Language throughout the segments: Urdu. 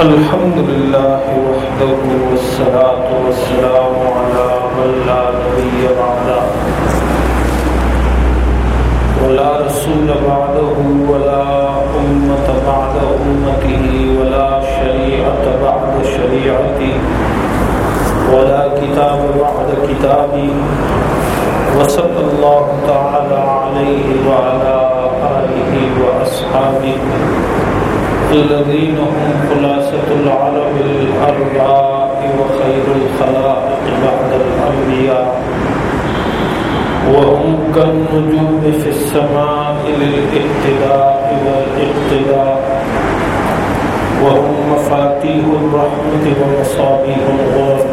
الحمد لله وحده والصلاة والسلام على من لا نبي بعده ولا رسول بعده ولا أمة بعد أمته ولا شريعة بعد شريعته ولا كتاب بعد كتابه وصلى الله تعالى عليه وعلى آله وأصحابه الذين هم خلاصة العرب الأربعاء وخير الخلائق بعد الأنبياء. وهم كالنجوم في السماء للاهتداء والاقتداء. وهم مفاتيح الرحمة ومصابيح الغرب.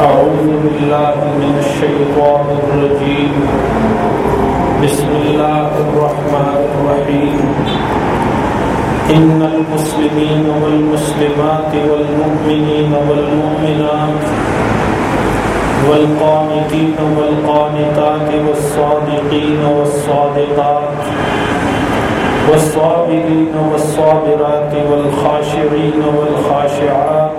أعوذ بالله من الشيطان الرجيم. بسم الله الرحمن الرحيم. إن المسلمين والمسلمات والمؤمنين والمؤمنات والقانتين والقانتات والصادقين والصادقات والصابرين والصابرات والخاشعين والخاشعات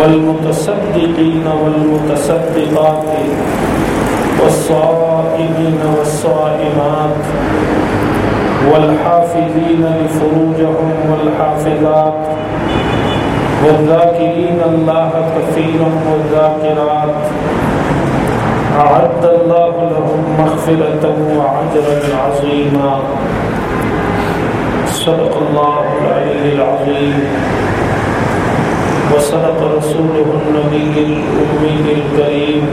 والمتصدقين والمتصدقات والصائمين والصائمات والحافظين لفروجهم والحافظات والذاكرين الله كثيرا والذاكرات. أعد الله لهم مغفرة وعجرا عظيما. صدق الله العلي العظيم. وصدق رسوله النبي الأمي الكريم.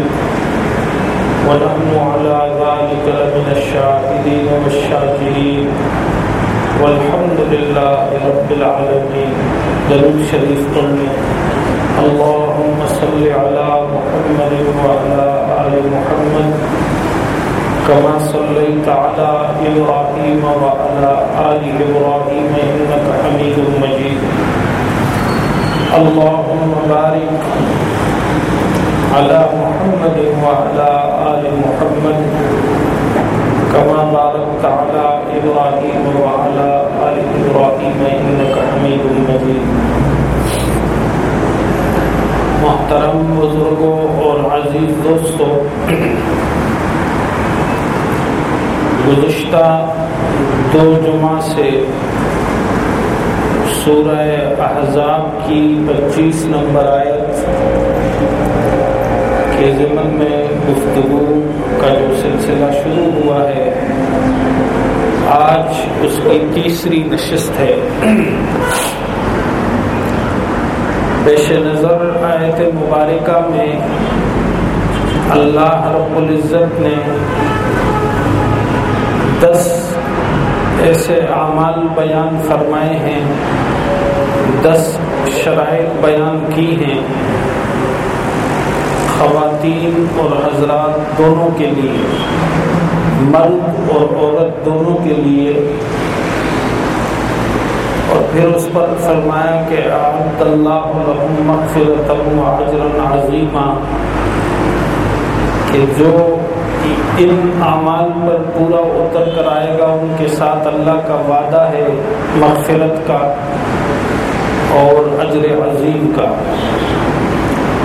ونحن على ذلك لمن الشاهدين والشاكرين. والحمد لله رب العالمين. درود شريف قلنا اللهم صل على محمد وعلى آل محمد. كما صليت على إبراهيم وعلى آل إبراهيم إنك حميد مجيد. اللهم بارك على محمد وعلى آل محمد كما باركت على إبراهيم وعلى آل إبراهيم إنك حميد مجيد. محترم بزرگوں اور عزیز دوستوں، گزشتہ دو جمعہ سے سورہ احزاب کی پچیس نمبر آیت کے ضمن میں گفتگو کا جو سلسلہ شروع ہوا ہے آج اس کی تیسری نشست ہے۔ پیش نظر آیت مبارکہ میں اللہ رب العزت نے دس ایسے اعمال بیان فرمائے ہیں، دس شرائط بیان کی ہیں۔ خواتین اور حضرات دونوں کے لیے، مرد اور عورت دونوں کے لیے۔ اور پھر اس پر فرمایا کہ عبد اللہ مغفرت اجر عظیمہ کہ جو ان اعمال پر پورا اتر کر آئے گا، ان کے ساتھ اللہ کا وعدہ ہے مغفرت کا اور اجر عظیم کا۔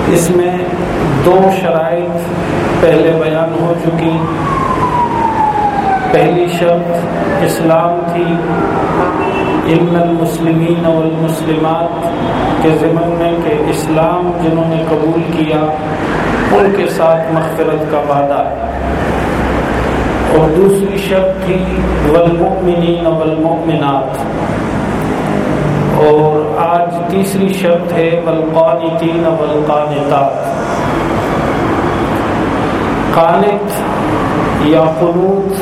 اس میں دو شرائط پہلے بیان ہو چکی۔ پہلی شرط، اسلام تھی۔ ان المسلمین والمسلمات کے ضمن میں کہ اسلام جنہوں نے قبول کیا، ان کے ساتھ مغفرت کا وعدہ۔ ہے اور دوسری شرط تھی، والمؤمنین والمؤمنات۔ اور آج تیسری شرط ہے، والقانتین والقانتات۔ قانت یا قنوت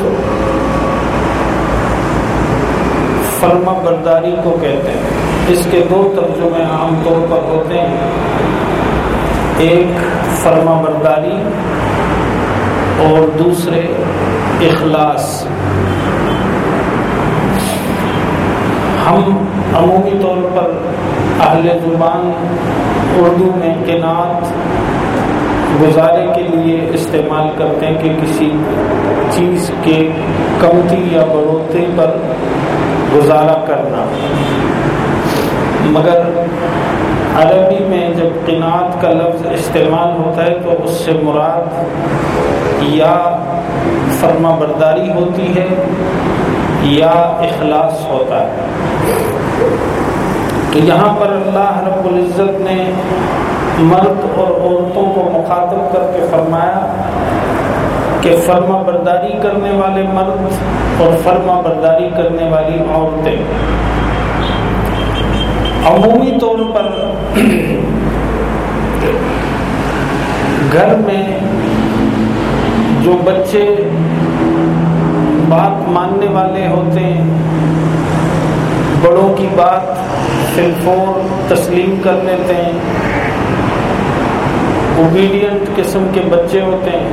فرما برداری کو کہتے ہیں۔ اس کے دو ترجمے عام طور پر ہوتے ہیں۔ ایک فرما برداری اور دوسرے اخلاص۔ ہم عمومی طور پر اہل زبان اردو میں کنات گزارے کے لیے استعمال کرتے ہیں کہ کسی چیز کے کمتی یا بڑھوتری پر گزارا کرنا۔ مگر عربی میں جب قناعت کا لفظ استعمال ہوتا ہے تو اس سے مراد یا فرما برداری ہوتی ہے یا اخلاص ہوتا ہے۔ تو یہاں پر اللہ رب العزت نے مرد اور عورتوں کو مخاطب کر کے فرمایا کہ فرما برداری کرنے والے مرد اور فرما برداری کرنے والی عورتیں۔ عمومی طور پر گھر میں جو بچے بات ماننے والے ہوتے ہیں، بڑوں کی بات فلفور تسلیم کر لیتے ہیں۔ اوبیڈینٹ قسم کے بچے ہوتے ہیں۔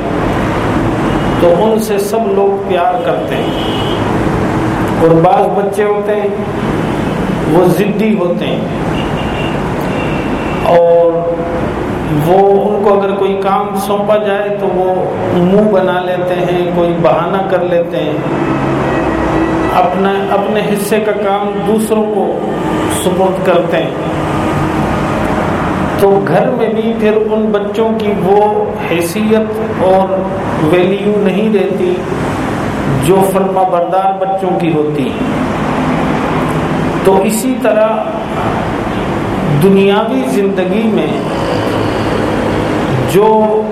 تو ان سے سب لوگ پیار کرتے ہیں۔ اور بعض بچے ہوتے ہیں، وہ ضدی ہوتے ہیں۔ اور وہ ان کو اگر کوئی کام سونپا جائے تو وہ منہ بنا لیتے ہیں، کوئی بہانہ کر لیتے ہیں۔ اپنا اپنے حصے کا کام دوسروں کو سپرد کرتے ہیں۔ تو گھر میں بھی پھر ان بچوں کی وہ حیثیت اور ویلیو نہیں رہتی جو فرما بردار بچوں کی ہوتی تو اسی طرح دنیاوی زندگی میں جو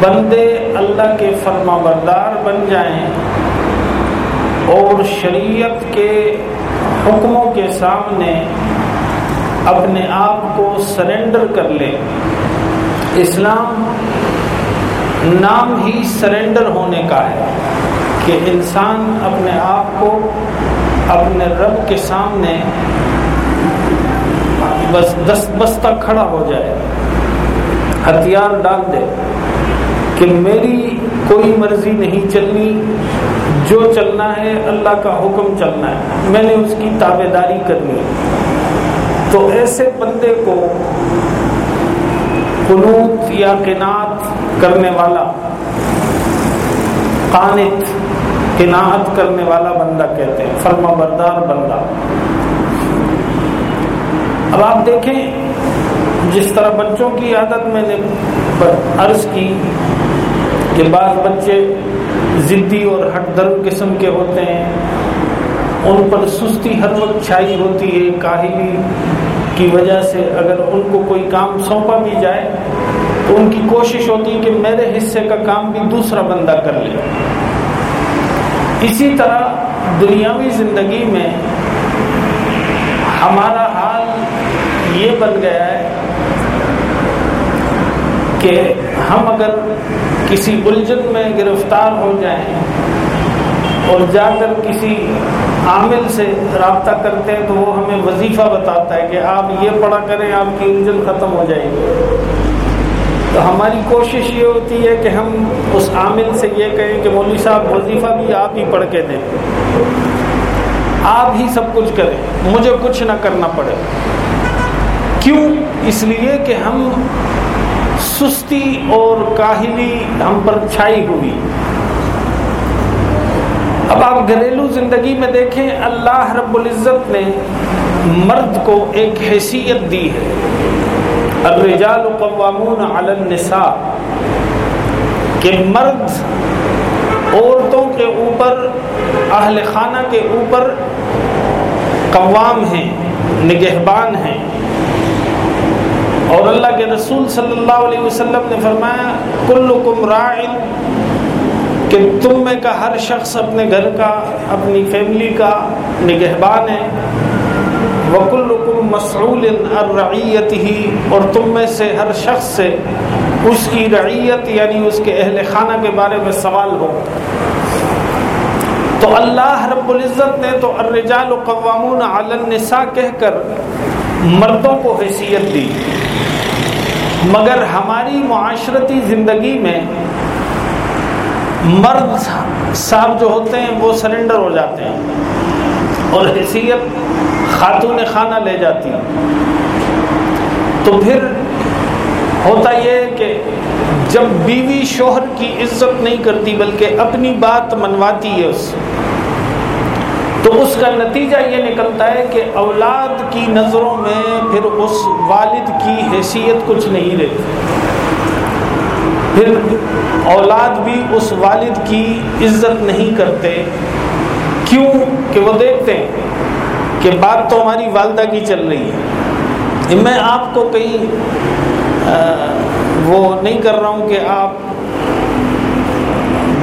بندے اللہ کے فرما بردار بن جائیں اور شریعت کے حکموں کے سامنے اپنے آپ کو سرنڈر کر لے۔ اسلام نام ہی سرنڈر ہونے کا ہے کہ انسان اپنے آپ کو اپنے رب کے سامنے بس دس بستہ کھڑا ہو جائے۔ ہتھیار ڈال دے کہ میری کوئی مرضی نہیں چلنی۔ جو چلنا ہے اللہ کا حکم چلنا ہے۔ میں نے اس کی تابے داری کرنی تو ایسے بندے کو قنوت یا قناعت کرنے والا، قانت، قناعت کرنے والا بندہ کہتے ہیں فرما بردار بندہ۔ اب آپ دیکھیں، جس طرح بچوں کی عادت میں نے عرض کی کہ بعض بچے ضدی اور ہٹ درد قسم کے ہوتے ہیں، ان پر سستی ہر وقت چھائی ہوتی ہے، کاہلی کی وجہ سے اگر ان کو کوئی کام سونپا بھی جائے تو ان کی کوشش ہوتی ہے کہ میرے حصے کا کام بھی دوسرا بندہ کر لے۔ اسی طرح دنیاوی زندگی میں ہمارا حال یہ بن گیا ہے کہ ہم اگر کسی الجھن میں گرفتار ہو جائیں اور جا کر کسی عامل سے رابطہ کرتے ہیں تو وہ ہمیں وظیفہ بتاتا ہے کہ آپ یہ پڑھا کریں، آپ کی الجھن ختم ہو جائے گی۔ تو ہماری کوشش یہ ہوتی ہے کہ ہم اس عامل سے یہ کہیں کہ مولوی صاحب، وظیفہ بھی آپ ہی پڑھ کے دیں۔ آپ ہی سب کچھ کریں۔ مجھے کچھ نہ کرنا پڑے۔ کیوں؟ اس لیے کہ ہم سستی اور کاہلی ہم پر چھائی ہوئی۔ اب آپ گھریلو زندگی میں دیکھیں، اللہ رب العزت نے مرد کو ایک حیثیت دی ہے۔ الرجال قوامون علی النساء، کہ مرد عورتوں کے اوپر، اہل خانہ کے اوپر قوام ہیں، نگہبان ہیں۔ اور اللہ کے رسول صلی اللہ علیہ وسلم نے فرمایا، کلکم رائن کہ تم میں کا ہر شخص اپنے گھر کا، اپنی فیملی کا نگہبان ہے۔ وکلکم مسعول الرعیت ہی اور تم میں سے ہر شخص سے اس کی رعیت یعنی اس کے اہل خانہ کے بارے میں سوال ہو۔ تو اللہ رب العزت نے تو الرجال قوامون علی النساء کہہ کر مردوں کو حیثیت دی۔ مگر ہماری معاشرتی زندگی میں مرد صاحب جو ہوتے ہیں وہ سرنڈر ہو جاتے ہیں اور حیثیت خاتون خانہ لے جاتی تو پھر ہوتا یہ کہ جب بیوی شوہر کی عزت نہیں کرتی بلکہ اپنی بات منواتی ہے اس تو اس کا نتیجہ یہ نکلتا ہے کہ اولاد کی نظروں میں پھر اس والد کی حیثیت کچھ نہیں رہتی۔ پھر اولاد بھی اس والد کی عزت نہیں کرتے۔ کیوں؟ کہ وہ دیکھتے ہیں کہ بات تو ہماری والدہ کی چل رہی ہے۔ میں آپ کو کہیں وہ نہیں کر رہا ہوں کہ آپ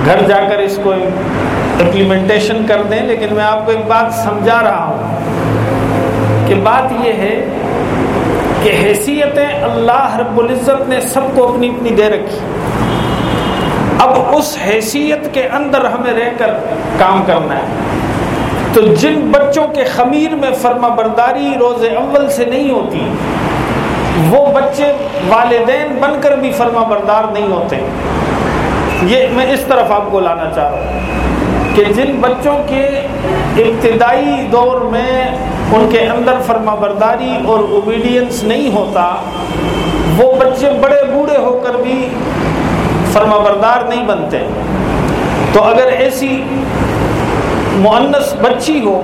گھر جا کر اس کو امپلیمنٹیشن کر دیں، لیکن میں آپ کو ایک بات سمجھا رہا ہوں کہ بات یہ ہے کہ حیثیتیں اللہ رب العزت نے سب کو اپنی اپنی دے رکھی۔ اب اس حیثیت کے اندر ہمیں رہ کر کام کرنا ہے۔ تو جن بچوں کے خمیر میں فرما برداری روز اول سے نہیں ہوتی، وہ بچے والدین بن کر بھی فرما بردار نہیں ہوتے۔ یہ میں اس طرف آپ کو لانا چاہ رہا ہوں کہ جن بچوں کے ابتدائی دور میں ان کے اندر فرما برداری اور اوبیڈینس نہیں ہوتا، وہ بچے بڑے بوڑھے ہو کر بھی فرما بردار نہیں بنتے۔ تو اگر ایسی معنس بچی ہو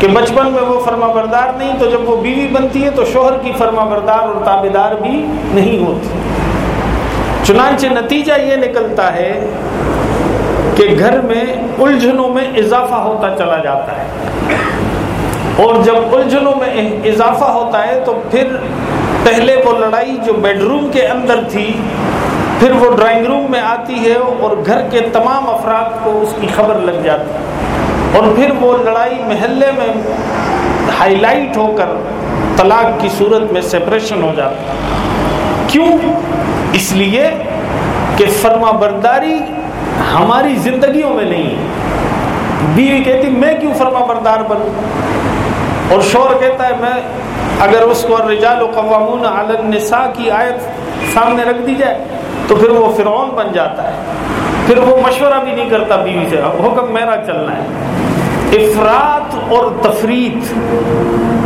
کہ بچپن میں وہ فرما بردار نہیں، تو جب وہ بیوی بنتی ہے تو شوہر کی فرما بردار اور تابے دار بھی نہیں ہوتی۔ چنانچہ نتیجہ یہ نکلتا ہے کہ گھر میں الجھنوں میں اضافہ ہوتا چلا جاتا ہے۔ اور جب الجھنوں میں اضافہ ہوتا ہے تو پھر پہلے وہ لڑائی جو بیڈ روم کے اندر تھی، پھر وہ ڈرائنگ روم میں آتی ہے اور گھر کے تمام افراد کو اس کی خبر لگ جاتی ہے۔ اور پھر وہ لڑائی محلے میں ہائی لائٹ ہو کر طلاق کی صورت میں سپریشن ہو جاتا کیوں؟ اس لیے کہ فرما برداری ہماری زندگیوں میں نہیں ہے۔ بیوی کہتی، میں کیوں فرما بردار بنوں؟ اور شور کہتا ہے، میں اگر اس کو رجال و قوامون علی النساء کی آیت سامنے رکھ دی جائے، تو پھر وہ فرعون بن جاتا ہے۔ پھر وہ مشورہ بھی نہیں کرتا بیوی سے، حکم میرا چلنا ہے۔ افراد اور تفریح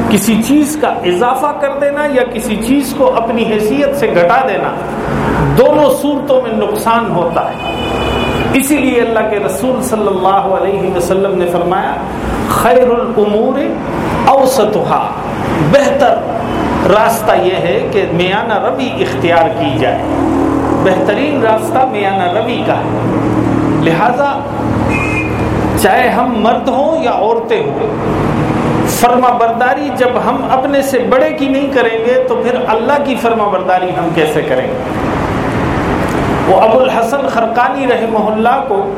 کسی چیز کا اضافہ کر دینا یا کسی چیز کو اپنی حیثیت سے گھٹا دینا، دونوں صورتوں میں نقصان ہوتا ہے۔ اسی لیے اللہ کے رسول صلی اللہ علیہ وسلم نے فرمایا، خیر العمور اوسطہ بہتر راستہ یہ ہے کہ میانہ ربی اختیار کی جائے۔ بہترین راستہ میانہ روی کا ہے۔ لہذا چاہے ہم مرد ہوں یا عورتیں ہوں، فرما برداری جب ہم اپنے سے بڑے کی نہیں کریں گے تو پھر اللہ کی فرما برداری ہم کیسے کریں گے؟ وہ ابو الحسن خرقانی رحمہ اللہ کو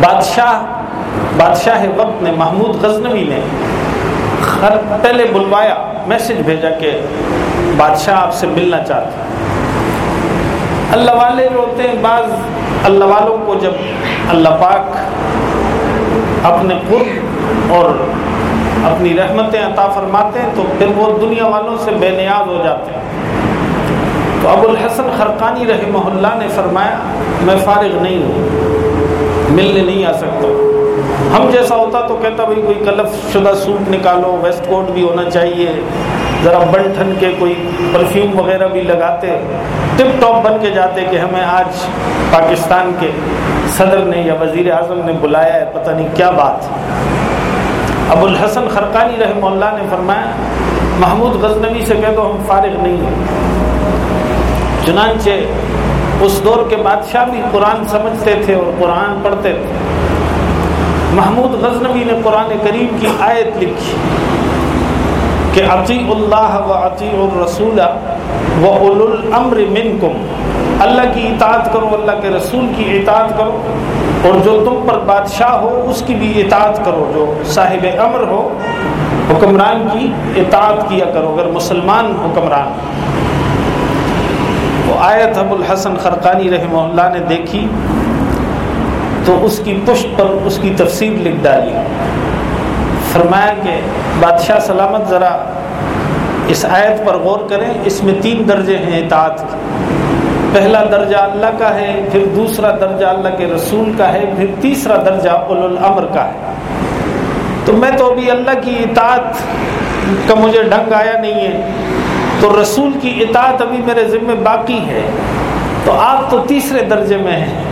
بادشاہ بادشاہ وقت نے محمود غزنوی نے پہلے بلوایا، میسج بھیجا کہ بادشاہ آپ سے ملنا چاہتے اللہ والے جو ہوتے ہیں، بعض اللہ والوں کو جب اللہ پاک اپنے قرب اور اپنی رحمتیں عطا فرماتے ہیں، تو پھر وہ دنیا والوں سے بے نیاز ہو جاتے ہیں۔ تو ابو الحسن خرقانی رحمہ اللہ نے فرمایا، میں فارغ نہیں ہوں۔ ملنے نہیں آ سکتا ہم جیسا ہوتا تو کہتا بھائی کوئی کلف شدہ سوٹ نکالو، ویسٹ کوٹ بھی ہونا چاہیے۔ ذرا بن ٹھن کے کوئی پرفیوم وغیرہ بھی لگاتے ٹپ ٹاپ بن کے جاتے کہ ہمیں آج پاکستان کے صدر نے یا وزیر اعظم نے بلایا ہے، پتہ نہیں کیا بات۔ ابو الحسن خرقانی رحمہ اللہ نے فرمایا، محمود غزنوی سے کہہ دو ہم فارغ نہیں ہیں۔ چنانچہ اس دور کے بادشاہ بھی قرآن سمجھتے تھے اور قرآن پڑھتے تھے۔ محمود غزنوی نے قرآن کریم کی آیت لکھی کہ عطی اللہ و عطی الرسول و اول الامر منکم۔ اللہ کی اطاعت کرو، اللہ کے رسول کی اطاعت کرو۔ اور جو تم پر بادشاہ ہو، اس کی بھی اطاعت کرو۔ جو صاحب امر ہو، حکمران کی اطاعت کیا کرو۔ اگر مسلمان حکمران آیت ابو الحسن خرقانی رحمہ اللہ نے دیکھی تو اس کی پشت پر اس کی تفسیر لکھ ڈالی۔ فرمایا کہ بادشاہ سلامت ذرا اس آیت پر غور کریں، اس میں تین درجے ہیں اطاعت۔ کے پہلا درجہ اللہ کا ہے، پھر دوسرا درجہ اللہ کے رسول کا ہے، پھر تیسرا درجہ اول الامر کا ہے۔ تو میں تو ابھی اللہ کی اطاعت کا مجھے ڈھنگ آیا نہیں ہے۔ تو رسول کی اطاعت ابھی میرے ذمے باقی ہے، تو آپ تو تیسرے درجے میں ہیں۔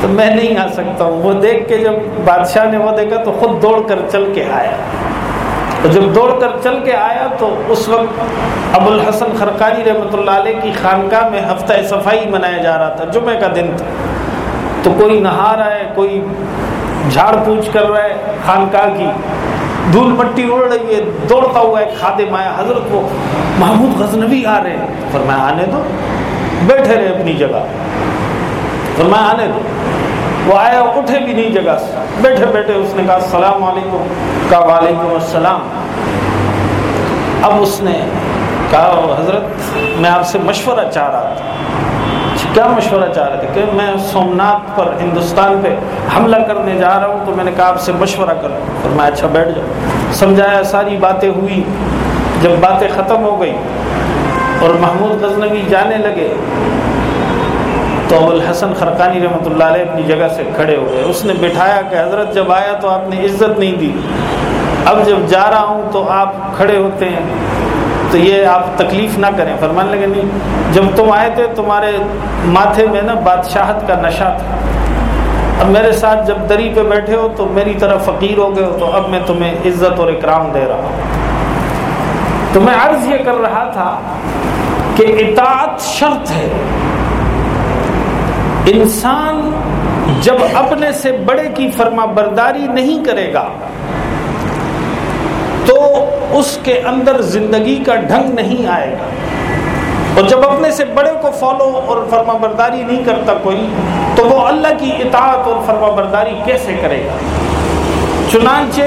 تو میں نہیں آ سکتا ہوں۔ وہ دیکھ کے جب بادشاہ نے وہ دیکھا تو خود دوڑ کر چل کے آیا۔ تو جب دوڑ کر چل کے آیا تو اس وقت ابو الحسن خرقانی رحمۃ اللہ علیہ کی خانقاہ میں ہفتہ صفائی منایا جا رہا تھا، جمعہ کا دن تھا۔ تو کوئی نہا رہا ہے کوئی جھاڑ پوچھ کر رہا ہے خانقاہ کی۔ دھول مٹی اڑ رہی ہے، دوڑتا ہوا ایک خادم آیا، حضرت وہ محمود غزنوی آ رہے ہیں۔ فرمایا، آنے دو۔ بیٹھے رہے اپنی جگہ۔ فرمایا، آنے دو۔ وہ آیا، اٹھے بھی نہیں جگہ سے۔ بیٹھے بیٹھے اس نے کہا، السلام علیکم۔ کہا، وعلیکم السلام۔ اب اس نے کہا، حضرت، میں آپ سے مشورہ چاہ رہا تھا۔ کیا مشورہ چاہ رہے تھے کہ میں سومنات پر ہندوستان پہ حملہ کرنے جا رہا ہوں تو میں نے کہا آپ سے مشورہ کروں۔ پھر میں اچھا بیٹھ جاؤں سمجھایا، ساری باتیں ہوئی۔ جب باتیں ختم ہو گئی اور محمود غزنوی جانے لگے تو الحسن خرقانی رحمۃ اللہ علیہ اپنی جگہ سے کھڑے ہو گئے اس نے بٹھایا کہ حضرت، جب آیا تو آپ نے عزت نہیں دی۔ اب جب جا رہا ہوں تو آپ کھڑے ہوتے ہیں۔ تو یہ آپ تکلیف نہ کریں۔ فرمان لگے، نہیں، جب تم آئے تھے، تمہارے ماتھے میں نا بادشاہت کا نشہ تھا۔ اب میرے ساتھ جب دری پہ بیٹھے ہو، تو میری طرف فقیر ہو گئے ہو، تو اب میں تمہیں عزت اور اکرام دے رہا ہوں۔ تو میں عرض یہ کر رہا تھا کہ اطاعت شرط ہے۔ انسان جب اپنے سے بڑے کی فرما برداری نہیں کرے گا، تو اس کے اندر زندگی کا ڈھنگ نہیں آئے گا۔ اور جب اپنے سے بڑے کو فالو اور فرما برداری نہیں کرتا کوئی، تو وہ اللہ کی اطاعت اور فرما برداری کیسے کرے گا؟ چنانچہ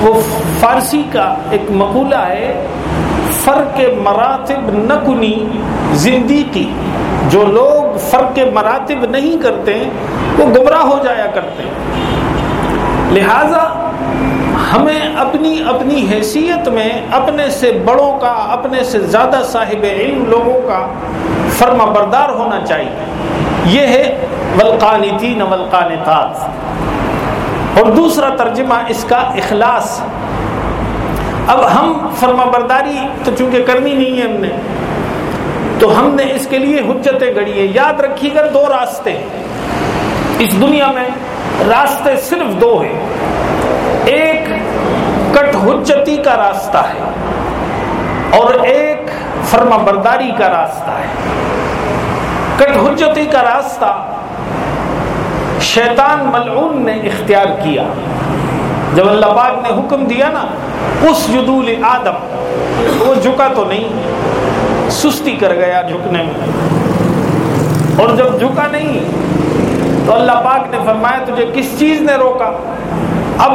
وہ فارسی کا ایک مقولہ ہے، فرق مراتب نکنی زندگی، جو لوگ فرق مراتب نہیں کرتے، وہ گمراہ ہو جایا کرتے۔ لہذا ہمیں اپنی اپنی حیثیت میں اپنے سے بڑوں کا، اپنے سے زیادہ صاحب علم لوگوں کا فرما بردار ہونا چاہیے۔ یہ ہے ولقانتین ولقانتات اور دوسرا ترجمہ اس کا اخلاص۔ اب ہم فرما برداری تو چونکہ کرنی نہیں ہے ہم نے، تو ہم نے اس کے لیے حجتیں گڑی ہیں۔ یاد رکھیے گا دو راستے۔ اس دنیا میں راستے صرف دو ہیں۔ ایک حجتی کا راستہ ہے اور ایک فرما برداری کا راستہ ہے۔ کٹ حجتی کا راستہ شیطان ملعون نے اختیار کیا۔ جب اللہ پاک نے حکم دیا نا، اس جدول آدم، وہ جھکا تو نہیں، سستی کر گیا جھکنے میں۔ اور جب جھکا نہیں، تو اللہ پاک نے فرمایا، تجھے کس چیز نے روکا؟ اب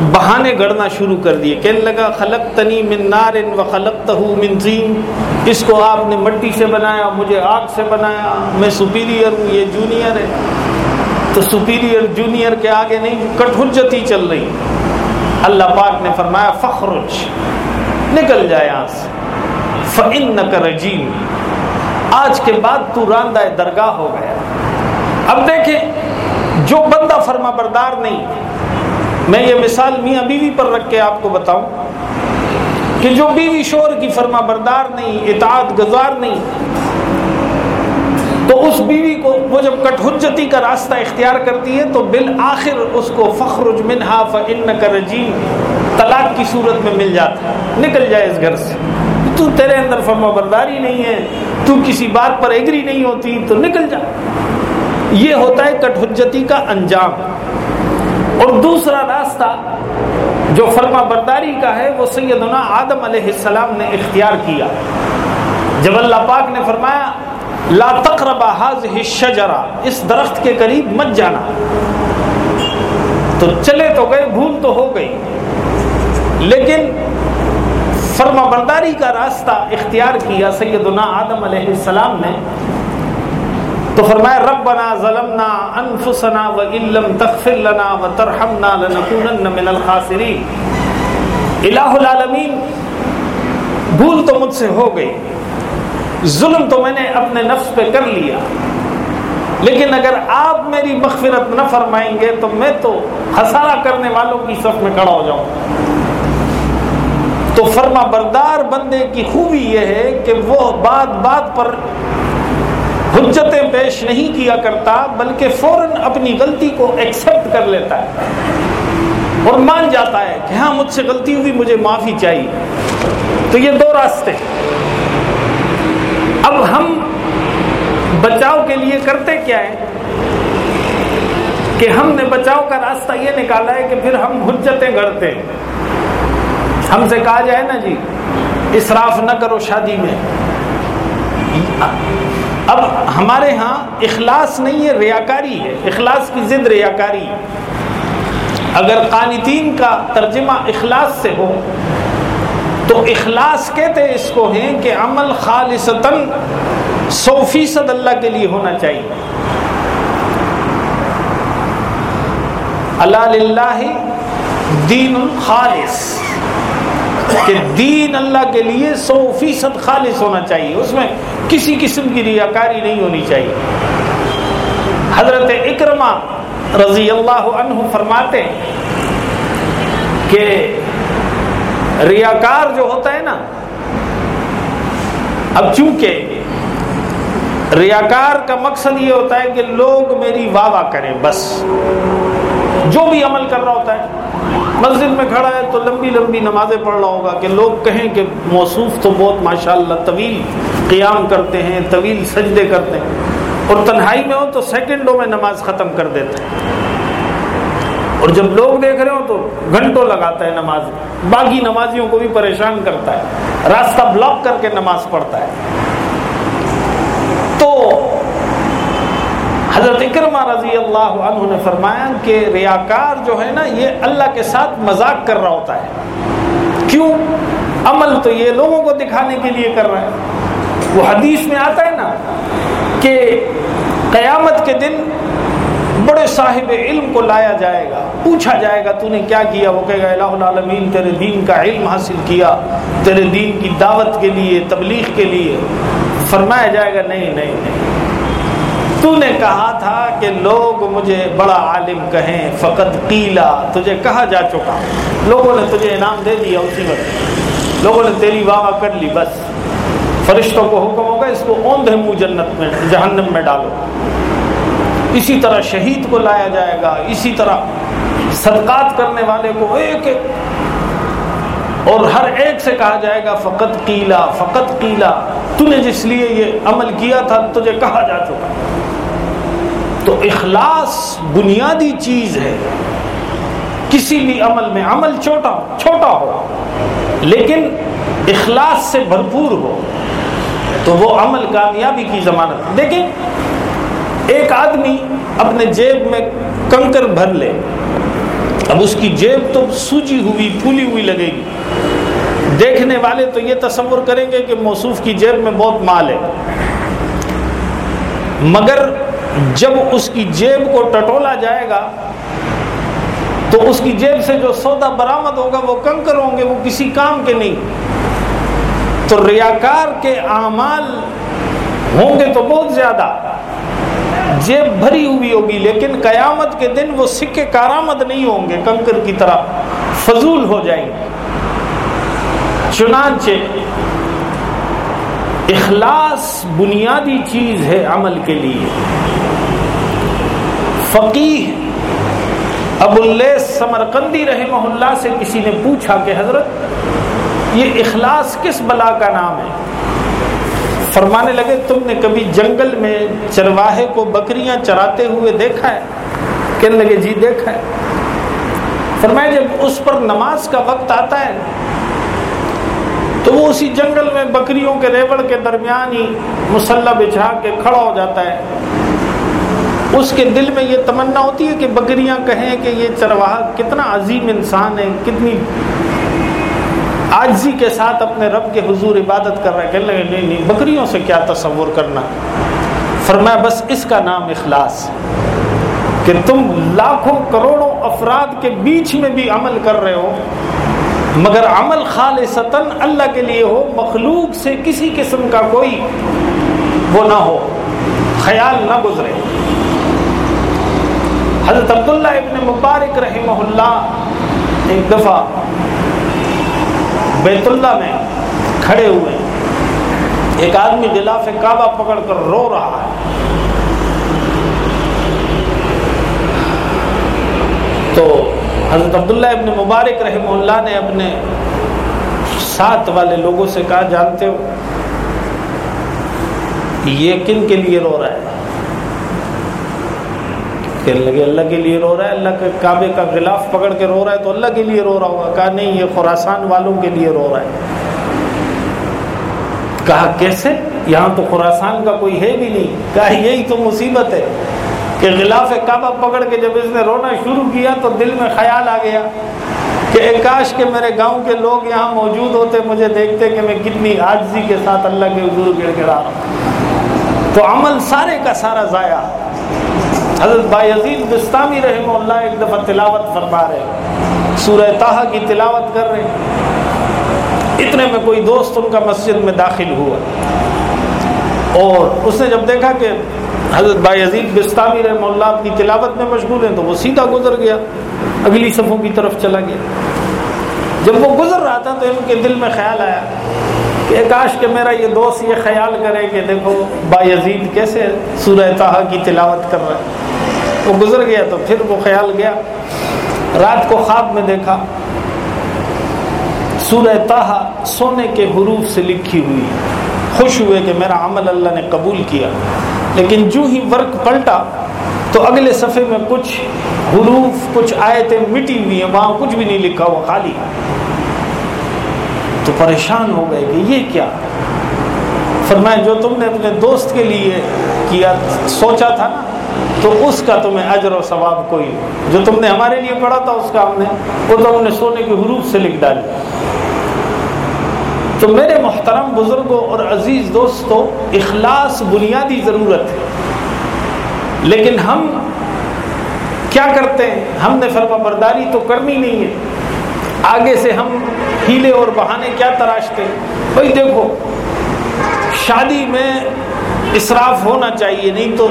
بہانے گڑنا شروع کر دیے۔ کہنے لگا خلق تنی من نار و خلق من زین۔ اس کو آپ نے مٹی سے بنایا، مجھے آگ سے بنایا۔ میں سپیریئر ہوں، یہ جونیئر ہے۔ تو سپیریئر جونیئر کے آگے نہیں، کٹ حجتی چل رہی۔ اللہ پاک نے فرمایا، فخرج، نکل جائے یہاں سے۔ فن رجیم آج کے بعد تو راندہ درگاہ ہو گیا۔ اب دیکھیں، جو بندہ فرما بردار نہیں میں یہ مثال میاں بیوی پر رکھ کے آپ کو بتاؤں کہ جو بیوی شور کی فرما بردار نہیں، اطاعت گزار نہیں، تو اس بیوی کو وہ جب کٹھجتی کا راستہ اختیار کرتی ہے تو بالآخر اس کو فخر منہا فن کا رجیم طلاق کی صورت میں مل جاتا ہے۔ نکل جائے اس گھر سے۔ تو تیرے اندر فرما برداری نہیں ہے، تو کسی بات پر ایگری نہیں ہوتی، تو نکل جا۔ یہ ہوتا ہے کٹ حجتی کا انجام۔ اور دوسرا راستہ جو فرما برداری کا ہے، وہ سیدنا آدم علیہ السلام نے اختیار کیا۔ جب اللہ پاک نے فرمایا، لا تقرب الشجرہ اس درخت کے قریب مت جانا۔ تو چلے تو گئے بھول تو ہو گئی۔ لیکن فرما برداری کا راستہ اختیار کیا سیدنا آدم علیہ السلام نے۔ تو فرمایا، ربنا ظلمنا انفسنا وان تغفر لنا وترحمنا لنكونن من الخاسرین. الہ العالمین، بھول تو مجھ سے ہو گئی، ظلم تو میں نے اپنے نفس پہ کر لیا، لیکن اگر آپ میری مغفرت نہ فرمائیں گے تو میں تو ہسارا کرنے والوں کی صف میں کھڑا ہو جاؤں تو فرما بردار بندے کی خوبی یہ ہے کہ وہ بات بات پر حجتیں پیش نہیں کیا کرتا، بلکہ فوراً اپنی غلطی کو ایکسیپٹ کر لیتا ہے۔ اور مان جاتا ہے کہ ہاں مجھ سے غلطی ہوئی، مجھے معافی چاہیے۔ تو یہ دو راستے۔ اب ہم بچاؤ کے لیے کرتے کیا ہے کہ ہم نے بچاؤ کا راستہ یہ نکالا ہے کہ پھر ہم حجتیں گڑتے ہم سے کہا جائے نا جی اسراف نہ کرو شادی میں۔ اب ہمارے ہاں اخلاص نہیں ہے، ریاکاری ہے۔ اخلاص کی ضد ریاکاری اگر قانتین کا ترجمہ اخلاص سے ہو، تو اخلاص کہتے اس کو ہیں کہ عمل خالصتاً سو فیصد اللہ کے لیے ہونا چاہیے۔ اللہ دین خالص۔ کہ دین اللہ کے لیے سو فیصد خالص ہونا چاہیے۔ اس میں کسی قسم کی ریاکاری نہیں ہونی چاہیے۔ حضرت اکرما رضی اللہ عنہ فرماتے کہ ریاکار جو ہوتا ہے نا، اب چونکہ ریاکار کا مقصد یہ ہوتا ہے کہ لوگ میری واہ واہ کریں، بس۔ جو بھی عمل کر رہا ہوتا ہے۔ مسجد میں کھڑا ہے تو لمبی لمبی نمازیں پڑھ رہا ہوگا کہ لوگ کہیں کہ موصوف تو بہت ماشاء اللہ طویل قیام کرتے ہیں، طویل سجدے کرتے ہیں۔ اور تنہائی میں ہو تو سیکنڈوں میں نماز ختم کر دیتے ہیں۔ اور جب لوگ دیکھ رہے ہو تو گھنٹوں لگاتا ہے نماز۔ باقی نمازیوں کو بھی پریشان کرتا ہے۔ راستہ بلاک کر کے نماز پڑھتا ہے تو حضرت اکرما رضی اللہ عنہ نے فرمایا کہ ریاکار جو ہے نا، یہ اللہ کے ساتھ مذاق کر رہا ہوتا ہے۔ کیوں؟ عمل تو یہ لوگوں کو دکھانے کے لیے کر رہا ہے۔ وہ حدیث میں آتا ہے نا کہ قیامت کے دن بڑے صاحب علم کو لایا جائے گا۔ پوچھا جائے گا، تو نے کیا کیا؟ وہ کہے گا، الہ العالمین، تیرے دین کا علم حاصل کیا، تیرے دین کی دعوت کے لیے، تبلیغ کے لیے۔ فرمایا جائے گا، نہیں نہیں نہیں۔ تو نے کہا تھا کہ لوگ مجھے بڑا عالم کہیں، فقط قیلا تجھے کہا جا چکا۔ لوگوں نے تجھے انعام دے دیا اسی وقت۔ لوگوں نے تیری واہ کر لی، بس۔ فرشتوں کو حکم ہوگا، اس کو اوندھے منہ جنت میں، جہنم میں ڈالو۔ اسی طرح شہید کو لایا جائے گا، اسی طرح صدقات کرنے والے کو ایک ایک۔ اور ہر ایک سے کہا جائے گا، فقط قیلا فقط قیلا تو نے جس لیے یہ عمل کیا تھا، تجھے کہا جا چکا۔ تو اخلاص بنیادی چیز ہے۔ کسی بھی عمل میں عمل چھوٹا چھوٹا ہو، لیکن اخلاص سے بھرپور ہو، تو وہ عمل کامیابی کی ضمانت دیکھیں، ایک آدمی اپنے جیب میں کنکر بھر لے، اب اس کی جیب تو سوجی ہوئی، پھولی ہوئی لگے گی۔ دیکھنے والے تو یہ تصور کریں گے کہ موصوف کی جیب میں بہت مال ہے۔ مگر جب اس کی جیب کو ٹٹولا جائے گا، تو اس کی جیب سے جو سودا برآمد ہوگا، وہ کنکر ہوں گے، وہ کسی کام کے نہیں۔ تو ریاکار کے اعمال ہوں گے تو بہت زیادہ۔ جیب بھری ہوئی ہوگی، لیکن قیامت کے دن وہ سکے کارآمد نہیں ہوں گے، کنکر کی طرح فضول ہو جائیں گے۔ چنانچہ اخلاص بنیادی چیز ہے عمل کے لیے۔ فقیح ابو اللیس سمرقندی رحمہ اللہ سے کسی نے پوچھا کہ حضرت، یہ اخلاص کس بلا کا نام ہے؟ فرمانے لگے، تم نے کبھی جنگل میں چرواہے کو بکریاں چراتے ہوئے دیکھا ہے؟ کہنے لگے جی دیکھا ہے۔ فرمائے جب اس پر نماز کا وقت آتا ہے تو وہ اسی جنگل میں بکریوں کے ریوڑ کے درمیان ہی مسلح بچھا کے کھڑا ہو جاتا ہے۔ اس کے دل میں یہ تمنا ہوتی ہے کہ بکریاں کہیں کہ یہ چرواہا کتنا عظیم انسان ہے، کتنی آجزی کے ساتھ اپنے رب کے حضور عبادت کر رہے کہنے لگے، نہیں نہیں، بکریوں سے کیا تصور کرنا؟ فرمایا، بس اس کا نام اخلاص کہ تم لاکھوں کروڑوں افراد کے بیچ میں بھی عمل کر رہے ہو۔ مگر عمل خالصتاً اللہ کے لیے ہو، مخلوق سے کسی قسم کا کوئی وہ نہ ہو، خیال نہ گزرے۔ حضرت عبداللہ ابن مبارک رحمہ اللہ ایک دفعہ بیت اللہ میں کھڑے ہوئے۔ ایک آدمی غلاف کعبہ پکڑ کر رو رہا ہے۔ تو حضرت عبداللہ ابن مبارک رحمہ اللہ نے اپنے ساتھ والے لوگوں سے کہا، جانتے ہو، یہ کن کے لیے رو رہا ہے؟ کہنے لگے، اللہ کے لیے رو رہا ہے، اللہ کے کعبے کا غلاف پکڑ کے رو رہا ہے، تو اللہ کے لیے رو رہا ہوگا۔ کہا، نہیں، یہ خوراسان والوں کے لیے رو رہا ہے۔ کہا، کیسے؟ یہاں تو خوراسان کا کوئی ہے بھی نہیں۔ کہا، یہی تو مصیبت ہے۔ کہ غلاف کعبہ پکڑ کے جب اس نے رونا شروع کیا تو دل میں خیال آ گیا کہ ایک کاش کہ میرے گاؤں کے لوگ یہاں موجود ہوتے، مجھے دیکھتے کہ میں کتنی عاجزی کے ساتھ اللہ کے حضور گڑ گڑا رہا ہوں۔ تو عمل سارے کا سارا ضائع۔ حضرت باعزیز بستانی رحمہ اللہ ایک دفعہ تلاوت فرما رہے سورہ تاہا کی تلاوت کر رہے اتنے میں کوئی دوست ان کا مسجد میں داخل ہوا۔ اور اس نے جب دیکھا کہ حضرت بائی عزیز بستانی رحمہ اللہ اپنی تلاوت میں مشغول ہیں تو وہ سیدھا گزر گیا، اگلی صفوں کی طرف چلا گیا۔ جب وہ گزر رہا تھا تو ان کے دل میں خیال آیا کہ کاش کہ میرا یہ دوست یہ خیال کرے کہ دیکھو با یزید کیسے سورہ تاہا کی تلاوت کر رہا ہے۔ وہ گزر گیا تو پھر وہ خیال گیا۔ رات کو خواب میں دیکھا، سورہ تاہا سونے کے حروف سے لکھی ہوئی خوش ہوئے کہ میرا عمل اللہ نے قبول کیا۔ لیکن جو ہی ورک پلٹا تو اگلے صفحے میں کچھ حروف، کچھ آیتیں مٹی ہوئی ہیں، وہاں کچھ بھی نہیں لکھا ہوا خالی۔ تو پریشان ہو گئے کہ یہ کیا؟ فرمایا، جو تم نے اپنے دوست کے لیے کیا، سوچا تھا نا، تو اس کا تمہیں اجر و ثواب کوئی، جو تم نے ہمارے لیے پڑھا تھا، اس کا ہم نے، وہ تو ہم نے سونے کے حروف سے لکھ ڈالی۔ تو میرے محترم بزرگوں اور عزیز دوستوں، اخلاص بنیادی ضرورت ہے۔ لیکن ہم کیا کرتے ہیں؟ ہم نے فرما برداری تو کرنی نہیں ہے۔ آگے سے ہم ہیلے اور بہانے کیا تراشتے بھائی دیکھو، شادی میں اسراف ہونا چاہیے، نہیں تو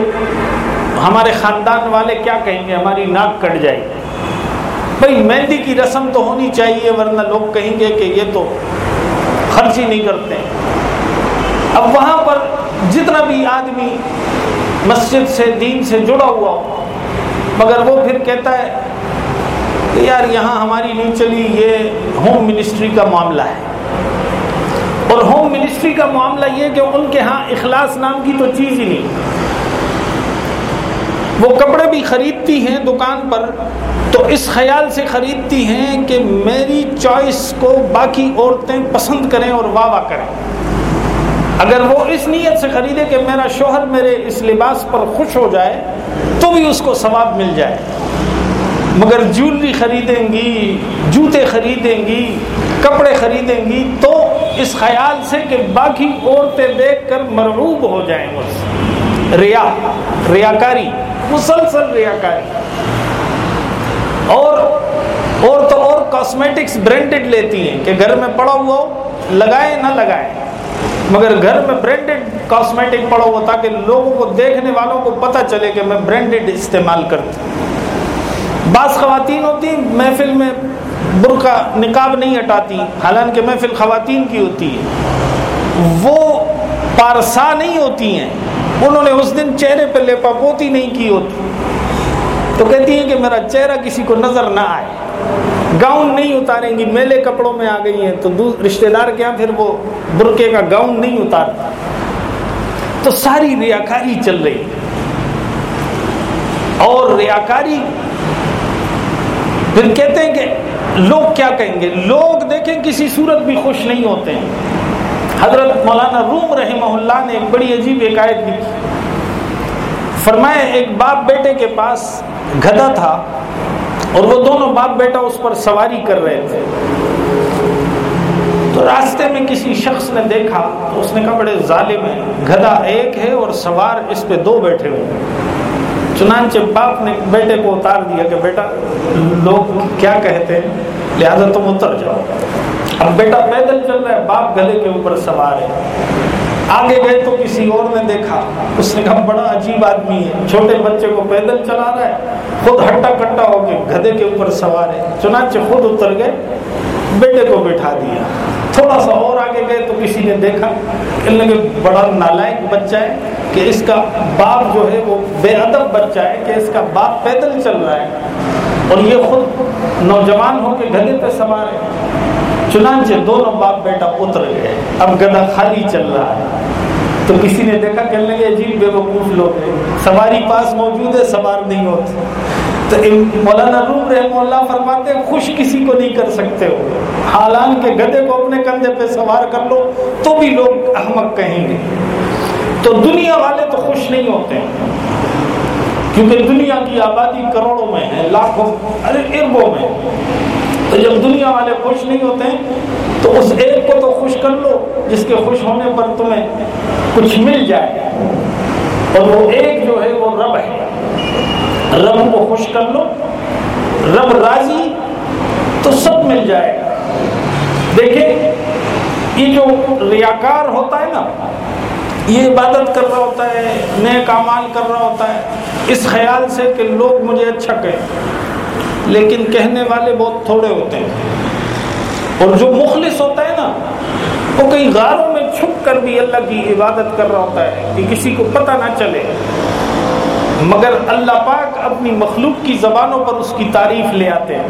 ہمارے خاندان والے کیا کہیں گے؟ ہماری ناک کٹ جائے گی۔ بھائی مہندی کی رسم تو ہونی چاہیے، ورنہ لوگ کہیں گے کہ یہ تو خرچ ہی نہیں کرتے۔ اب وہاں پر جتنا بھی آدمی مسجد سے، دین سے جڑا ہوا ہو، مگر وہ پھر کہتا ہے کہ یار یہاں ہماری نہیں چلی یہ ہوم منسٹری کا معاملہ ہے۔ اور ہوم منسٹری کا معاملہ یہ کہ ان کے ہاں اخلاص نام کی تو چیز ہی نہیں۔ وہ کپڑے بھی خرید خریدتی ہیں دکان پر، تو اس خیال سے خریدتی ہیں کہ میری چوائس کو باقی عورتیں پسند کریں اور واہ واہ کریں۔ اگر وہ اس نیت سے خریدے کہ میرا شوہر میرے اس لباس پر خوش ہو جائے، تو بھی اس کو ثواب مل جائے۔ مگر جولری خریدیں گی، جوتے خریدیں گی، کپڑے خریدیں گی، تو اس خیال سے کہ باقی عورتیں دیکھ کر مرعوب ہو جائیں۔ اس ریا، ریاکاری۔ مسلسل ریاکاری۔ اور اور تو اور کاسمیٹکس برانڈڈ لیتی ہیں کہ گھر میں پڑا ہوا ہو، لگائے نہ لگائے۔ مگر گھر میں برانڈڈ کاسمیٹک پڑا ہوا تاکہ لوگوں کو دیکھنے والوں کو پتہ چلے کہ میں برانڈڈ استعمال کرتی ہوں۔ بعض خواتین ہوتی ہیں، محفل میں برقع نقاب نہیں ہٹاتی، حالانکہ محفل خواتین کی ہوتی ہے۔ وہ پارسا نہیں ہوتی ہیں۔ انہوں نے اس دن چہرے پہ لیپا پوتی نہیں کی ہوتی۔ تو کہتی ہیں کہ میرا چہرہ کسی کو نظر نہ آئے۔ گاؤن نہیں اتاریں گی، میلے کپڑوں میں آ گئی ہیں۔ تو رشتے دار کیا، پھر وہ برقے کا گاؤن نہیں اتار تو ساری ریاکاری چل رہی۔ اور ریاکاری، پھر کہتے ہیں کہ لوگ کیا کہیں گے؟ لوگ دیکھیں کسی صورت بھی خوش نہیں ہوتے ہیں۔ حضرت مولانا روم رحمہ اللہ نے ایک بڑی عجیب عقائد لکھی فرمائے ایک باپ بیٹے کے پاس گدھا تھا اور وہ دونوں باپ بیٹا اس پر سواری کر رہے تھے۔ تو راستے میں کسی شخص نے دیکھا تو اس نے کہا، بڑے ظالم ہے گدھا ایک ہے اور سوار اس پہ دو بیٹھے ہوئے چنانچہ باپ نے بیٹے کو اتار دیا کہ بیٹا، لوگ کیا کہتے ہیں؟ لہذا تم اتر جاؤ۔ اب بیٹا پیدل چل رہا ہے، باپ گلے کے اوپر سوار ہے۔ آگے گئے تو کسی اور نے دیکھا۔ اس نے کہا، بڑا عجیب آدمی ہے۔ چھوٹے بچے کو پیدل چلا رہا ہے۔ خود ہٹا کٹا ہو کے گدے کے اوپر سوار ہے۔ چنانچہ خود اتر گئے، بیٹے کو بٹھا دیا۔ تھوڑا سا اور آگے گئے تو کسی نے دیکھا۔ کہ بڑا نالائق بچہ ہے کہ اس کا باپ جو ہے وہ بے ادب بچہ ہے کہ اس کا باپ پیدل چل رہا ہے۔ اور یہ خود نوجوان ہو کے گدے پہ سوار ہے۔ چنانچہ دونوں باپ بیٹا اتر گئے اب گدا خالی چل رہا ہے۔ تو کسی نے دیکھا کہنے لگے عجیب بے وقوف لوگ ہیں۔ سواری پاس موجود ہے، سوار نہیں ہوتے۔ تو مولانا روم رحم اللہ فرماتے ہیں، خوش کسی کو نہیں کر سکتے ہو۔ حالان کے گدے کو اپنے کندھے پہ سوار کر لو، تو بھی لوگ احمق کہیں گے۔ تو دنیا والے تو خوش نہیں ہوتے کیونکہ دنیا کی آبادی کروڑوں میں ہے، لاکھوں اربوں میں۔ تو جب دنیا والے خوش نہیں ہوتے ہیں، تو اس ایک کو تو خوش کر لو، جس کے خوش ہونے پر تمہیں کچھ مل جائے۔ اور وہ ایک جو ہے، وہ رب ہے۔ رب کو خوش کر لو، رب راضی، تو سب مل جائے گا۔ دیکھیں، یہ جو ریاکار ہوتا ہے نا، یہ عبادت کر رہا ہوتا ہے، نیک اعمال کر رہا ہوتا ہے۔ اس خیال سے کہ لوگ مجھے اچھا کہیں۔ لیکن کہنے والے بہت تھوڑے ہوتے ہیں۔ اور جو مخلص ہوتا ہے نا، وہ کئی غاروں میں چھپ کر بھی اللہ کی عبادت کر رہا ہوتا ہے کہ کسی کو پتہ نہ چلے۔ مگر اللہ پاک اپنی مخلوق کی زبانوں پر اس کی تعریف لے آتے ہیں۔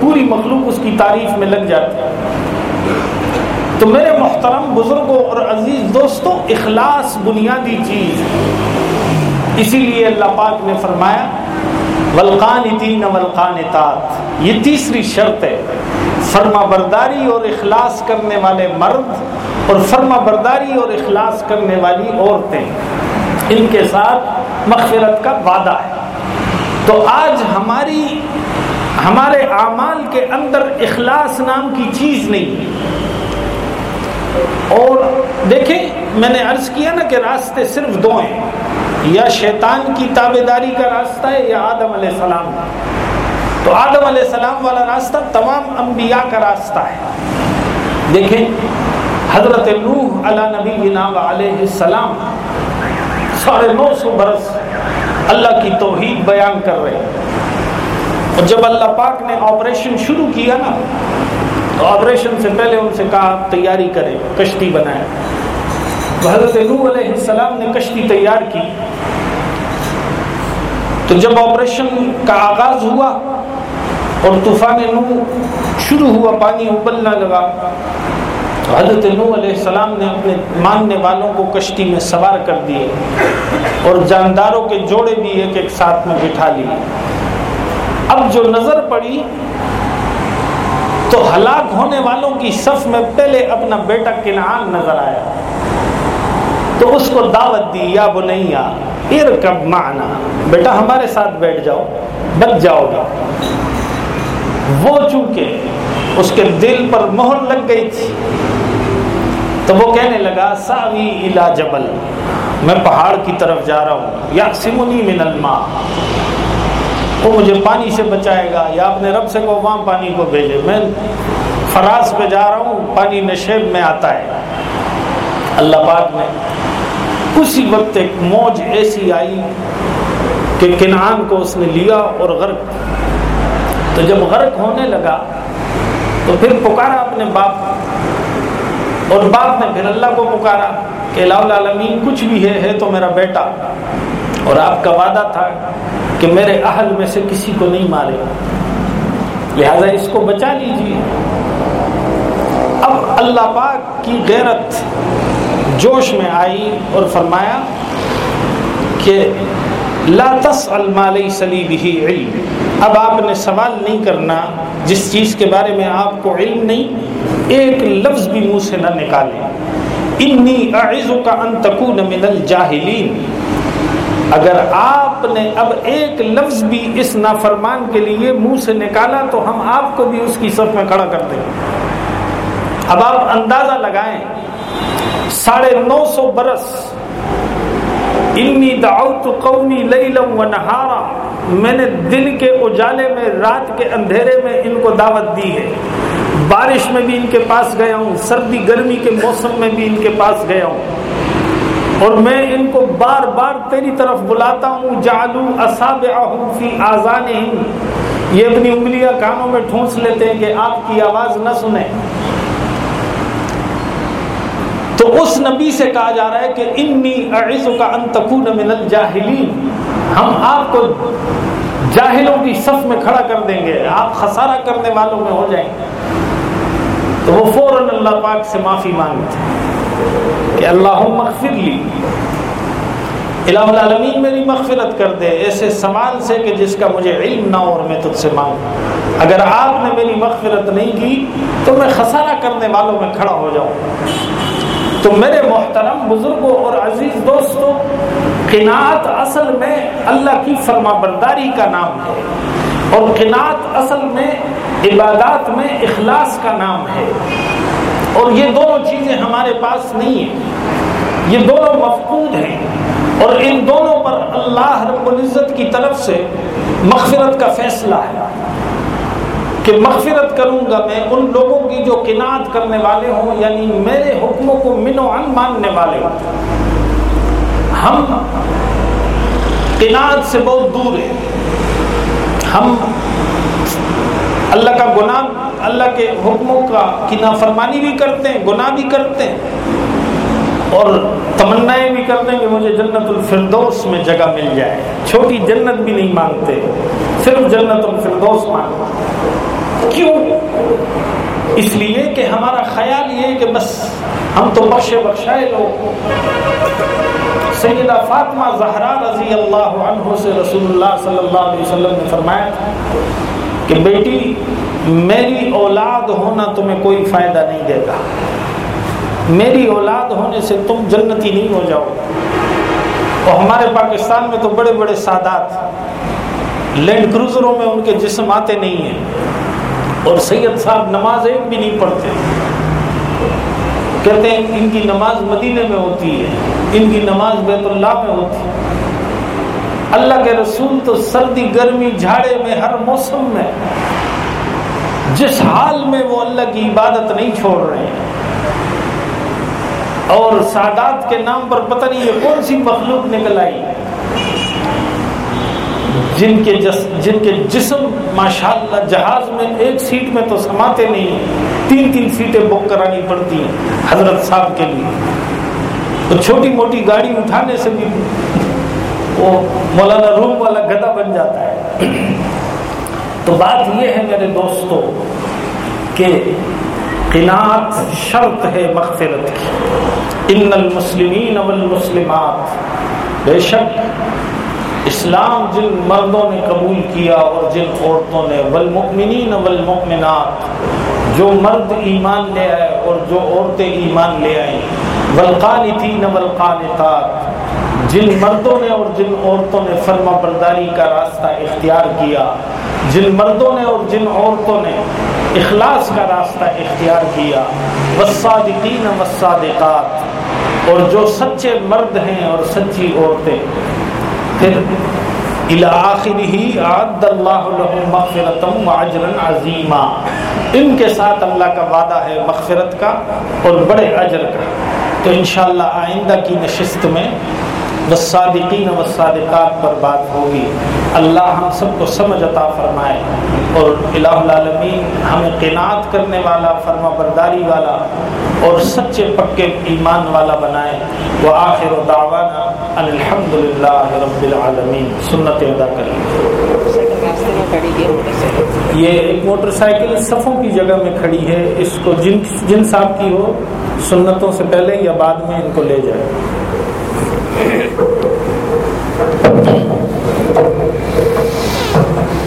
پوری مخلوق اس کی تعریف میں لگ جاتی ہے۔ تو میرے محترم بزرگوں اور عزیز دوستوں، اخلاص بنیادی چیز۔ اسی لیے اللہ پاک نے فرمایا ولقان ولقان یہ تیسری شرط ہے۔ فرما برداری اور اخلاص کرنے والے مرد اور فرما برداری اور اخلاص کرنے والی عورتیں، ان کے ساتھ مغفرت کا وعدہ ہے۔ تو آج ہماری، ہمارے اعمال کے اندر اخلاص نام کی چیز نہیں اور دیکھیں، میں نے عرض کیا نا کہ راستے صرف دو ہیں۔ یا شیطان کی تابے داری کا راستہ ہے یا آدم علیہ السلام؟ کا تو آدم علیہ السلام والا راستہ تمام انبیاء کا راستہ ہے۔ دیکھیں، حضرت نوح علیہ نبی علیہ السلام ساڑھے نو سو برس اللہ کی توحید بیان کر رہے اور جب اللہ پاک نے آپریشن شروع کیا نا، تو آپریشن سے پہلے ان سے کہا، تیاری کرے کشتی بنائیں۔ بنائے حضرت نوح علیہ السلام نے کشتی تیار کی۔ تو جب آپریشن کا آغاز ہوا اور طوفان نو شروع ہوا، پانی ابلنا لگا، تو حضرت نو علیہ السلام نے اپنے ماننے والوں کو کشتی میں سوار کر دیے اور جانداروں کے جوڑے بھی ایک ایک ساتھ میں بٹھا لیے۔ اب جو نظر پڑی، تو ہلاک ہونے والوں کی صف میں پہلے اپنا بیٹا کنعان نظر آیا۔ تو اس کو دعوت دی، یا بنیا ارکب معنا۔ بیٹا، ہمارے ساتھ بیٹھ جاؤ، بچ جاؤ گا وہ چونکہ اس کے دل پر مہر لگ گئی تھی، تو وہ کہنے لگا، ساوی الا جبل۔ میں پہاڑ کی طرف جا رہا ہوں۔ یا سمنی من الماء۔ وہ مجھے پانی سے بچائے گا۔ یا اپنے رب سے کو وہاں پانی کو بھیجے۔ میں فراز پہ جا رہا ہوں، پانی نشیب میں آتا ہے۔ اللہ پاک نے اسی وقت ایک موج ایسی آئی کہ کنعان کو اس نے لیا اور غرق تو جب غرق ہونے لگا تو پھر پکارا اپنے باپ اور باپ نے پھر اللہ کو پکارا کہ العالمین کچھ بھی ہے ہے تو میرا بیٹا۔ اور آپ کا وعدہ تھا کہ میرے اہل میں سے کسی کو نہیں مارے۔ لہذا اس کو بچا لیجیے اب اللہ پاک کی غیرت جوش میں آئی اور فرمایا کہ لا تسأل ما لیس لی به علم۔ اب آپ نے سوال نہیں کرنا جس چیز کے بارے میں آپ کو علم نہیں، ایک لفظ بھی منہ سے نہ نکالیں۔ انی اعزک ان تکون من الجاہلین۔ اگر آپ نے اب ایک لفظ بھی اس نافرمان کے لیے منہ سے نکالا تو ہم آپ کو بھی اس کی صف میں کھڑا کر دیں۔ اب آپ اندازہ لگائیں ساڑھے نو سو برس انی دعوت قومی لیلم و نہارا، میں نے دن کے اجالے میں، رات کے اندھیرے میں ان کو دعوت دی ہے۔ بارش میں بھی ان کے پاس گیا ہوں، سردی، گرمی کے موسم میں بھی ان کے پاس گیا ہوں۔ اور میں ان کو بار بار تیری طرف بلاتا ہوں جالو فی آزان یہ اپنی انگلیاں کانوں میں ٹھونس لیتے ہیں کہ آپ کی آواز نہ سنیں۔ تو اس نبی سے کہا جا رہا ہے کہ انی اعز کا انتقون من الجاہلین۔ ہم آپ کو جاہلوں کی صف میں کھڑا کر دیں گے، آپ خسارہ کرنے والوں میں ہو جائیں گے۔ تو وہ فوراً اللہ پاک سے معافی مانگتے کہ اللہ مغفر لی۔ الہ العالمین میری مغفرت کر دے۔ ایسے سوال سے کہ جس کا مجھے علم نہ ہو اور میں تجھ سے مانگوں۔ اگر آپ نے میری مغفرت نہیں کی تو میں خسارہ کرنے والوں میں کھڑا ہو جاؤں۔ تو میرے محترم بزرگوں اور عزیز دوستوں، قناعت اصل میں اللہ کی فرما برداری کا نام ہے اور قناعت اصل میں عبادات میں اخلاص کا نام ہے۔ اور یہ دونوں چیزیں ہمارے پاس نہیں ہیں۔ یہ دونوں مفقود ہیں۔ اور ان دونوں پر اللہ رب العزت کی طرف سے مغفرت کا فیصلہ ہے۔ کہ مغفرت کروں گا میں ان لوگوں کی جو کنات کرنے والے ہوں یعنی میرے حکموں کو من و ان ماننے والے ہوں۔ ہم کنات سے بہت دور ہیں۔ ہم اللہ کا گناہ، اللہ کے حکموں کا کی نافرمانی بھی کرتے ہیں، گناہ بھی کرتے ہیں۔ اور تمنائیں بھی کرتے ہیں کہ مجھے جنت الفردوس میں جگہ مل جائے۔ چھوٹی جنت بھی نہیں مانگتے، صرف جنت الفردوس مانگتے۔ کیوں؟ اس لیے کہ ہمارا خیال یہ کہ بس ہم تو بخش بخشائے لوگ سیدہ فاطمہ زہرا رضی اللہ عنہ سے رسول اللہ صلی اللہ علیہ وسلم نے فرمایا کہ بیٹی، میری اولاد ہونا تمہیں کوئی فائدہ نہیں دے گا۔ میری اولاد ہونے سے تم جنتی نہیں ہو جاؤ اور ہمارے پاکستان میں تو بڑے بڑے سادات لینڈ کروزروں میں ان کے جسم آتے نہیں ہیں۔ اور سید صاحب نماز ایک بھی نہیں پڑھتے۔ کہتے ہیں ان کی نماز مدینے میں ہوتی ہے، ان کی نماز بیت اللہ میں ہوتی ہے۔ اللہ کے رسول تو سردی، گرمی، جھاڑے میں، ہر موسم میں، جس حال میں وہ اللہ کی عبادت نہیں چھوڑ رہے ہیں۔ اور سادات کے نام پر پتہ نہیں یہ کون سی مخلوق نکل آئی۔ جن کے جس جن کے جسم ماشاءاللہ جہاز میں ایک سیٹ میں تو سماتے نہیں، تین تین سیٹیں بک کرانی پڑتی ہیں حضرت صاحب کے لیے۔ تو چھوٹی موٹی گاڑی اٹھانے سے بھی وہ مولانا روم والا گدا بن جاتا ہے۔ تو بات یہ ہے میرے دوستوں کہ قناعت شرط ہے مغفرت کی۔ ان المسلمین والمسلمات، بے شک اسلام جن مردوں نے قبول کیا اور جن عورتوں نے، والمؤمنین والمؤمنات، جو مرد ایمان لے آئے اور جو عورتیں ایمان لے آئیں، والقانتین والقانتات، جن مردوں نے اور جن عورتوں نے فرما برداری کا راستہ اختیار کیا، جن مردوں نے اور جن عورتوں نے اخلاص کا راستہ اختیار کیا، والصادقین والصادقات، اور جو سچے مرد ہیں اور سچی عورتیں۔ پھر عاد اللہ لهم عظیما ان کے ساتھ اللہ کا وعدہ ہے مغفرت کا اور بڑے اجر کا۔ تو انشاءاللہ آئندہ کی نشست میں والصادقین والصادقات پر بات ہوگی۔ اللہ ہم سب کو سمجھ عطا فرمائے اور الہ العالمین ہمیں قناعت کرنے والا، فرما برداری والا اور سچے پکے ایمان والا بنائے۔ وہ آخر و دعوانا ان الحمد للہ رب العالمین۔ سنت ادا کریں۔ یہ ایک موٹر سائیکل صفوں کی جگہ میں کھڑی ہے۔ اس کو جن جن صاحب کی ہو، سنتوں سے پہلے یا بعد میں ان کو لے جائے۔ Thank you.